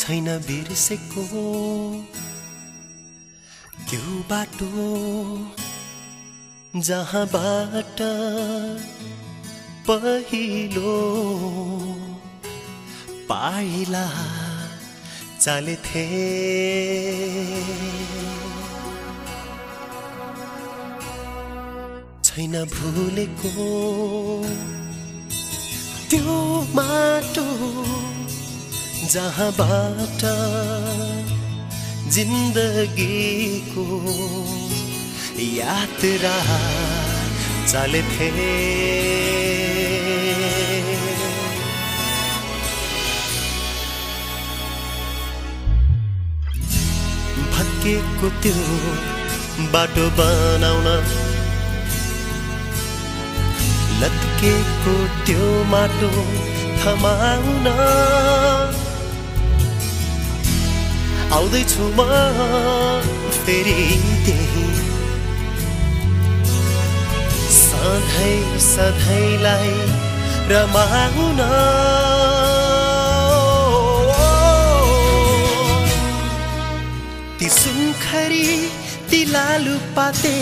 छैन बिर्सेको त्यो बाटो जहाँबाट पहिलो पाइला चालेथे। छैन भुलेको त्यो माटो जहाँबाट जिन्दगीको यात्रा चलेथे। भत्किएको त्यो बाटो बनाउन। लत्केको त्यो माटो थमाउन। आउँदैछु म फेरि त्यही। सधैँ सधैँलाई रमाउन ती सुनखरी ती लालु पाते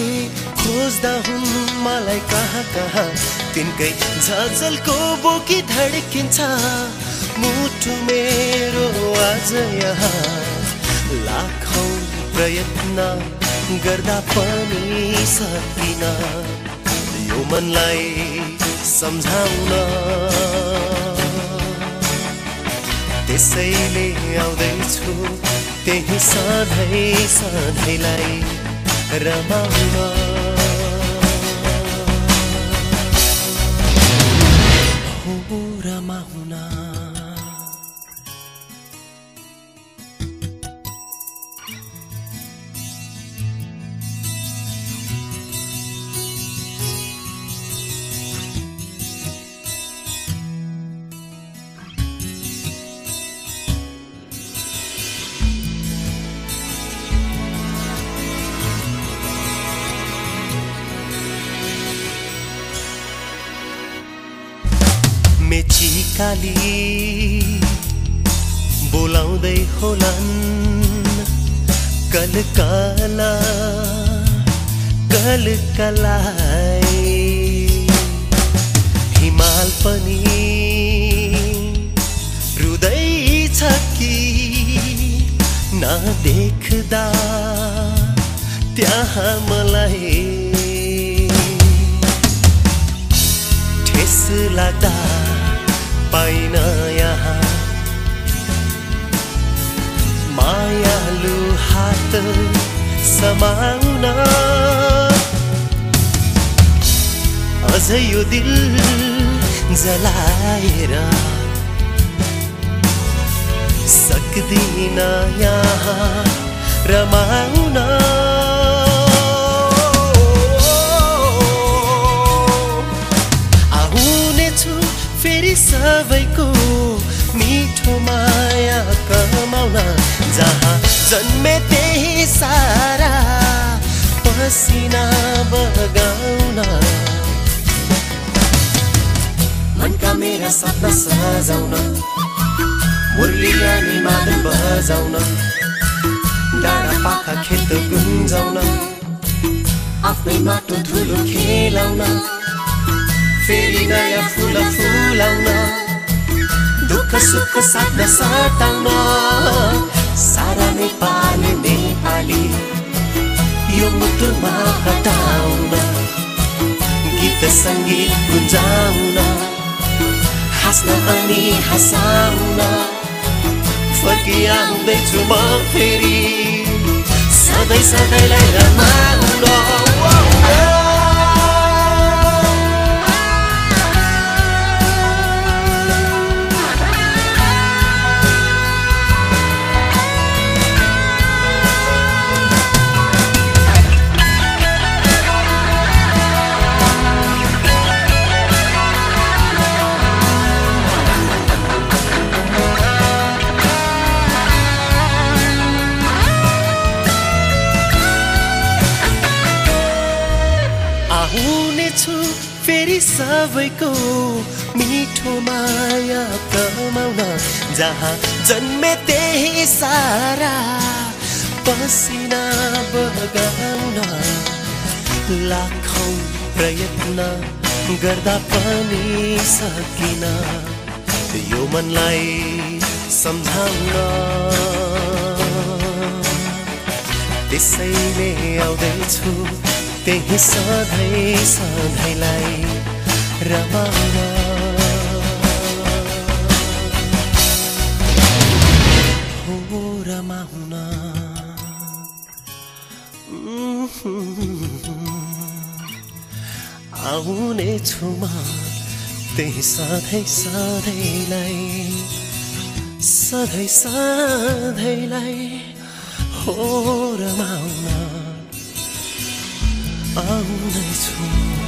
खोज्दा हुन् मलाई कहाँ कहाँ? तिनकै झलको बोकी धड्किन्छ मुटु मेरो आज यहाँ। लाखौँ प्रयत्न गर्दा पनि सकिन। यो मनलाई सम्झाउन। त्यसैले आउँदैछु त्यही सधैँ सधैँलाई रमाउन। हो मेची काली बोलाउँदै होलान् कलकाला कलकलाई। हिमाल पनि रुँदैछ कि नदेख्दा त्यहाँ मलाई? ठेस लाग्दा पाइन यहाँ मायालु हात समाउन। अझै यो दिल जलाएर। सक्दिन यहाँ रमाउन। सबैको मिठो माया कमाउन जहाँ जन्मे त्यही सारा पसिना बगाउन। मनका मेरा सपना सजाउन मुरली अनि मादल बजाउन डाँडा पाखा खेत गुन्जाउन आफ्नै माटो धुलो खेलाउन। फेरि नयाँ फुल फुलाउन दुःख सुख साट्न सटाउन। सारा नेपाली नेपाली यो मुटुमा हटाउन। गीत सङ्गीत गुन्जाउन हाँस्न अनि हँसाउन। फर्किआउँदैछु म फेरि सधैँ सधैँलाई सबैको मिठो माया कमाउन जहाँ जन्मे त्यही सारा पसिना बगाउन लाखौँ प्रयत्न गर्दा पनि सकिन। यो मनलाई सम्झाउन। त्यसैले आउँदैछु त्यही सधैँ सधैँलाई। आउने छु म। त्यही सधैँ सधैँलाई सधैँ सधैँलाई हो रमाउन आउनेछु